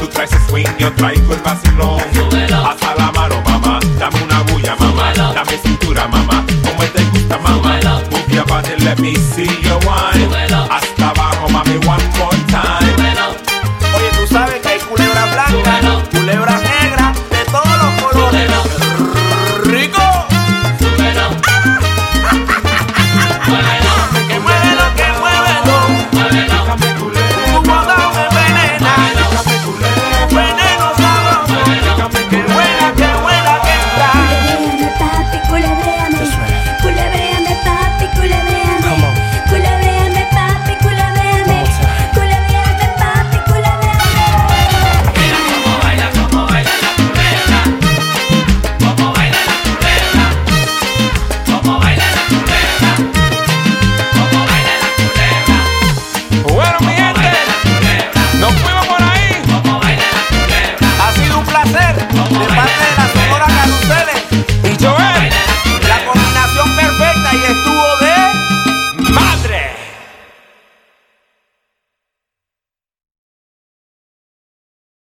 Tú traes el swing, yo traigo el vacilón.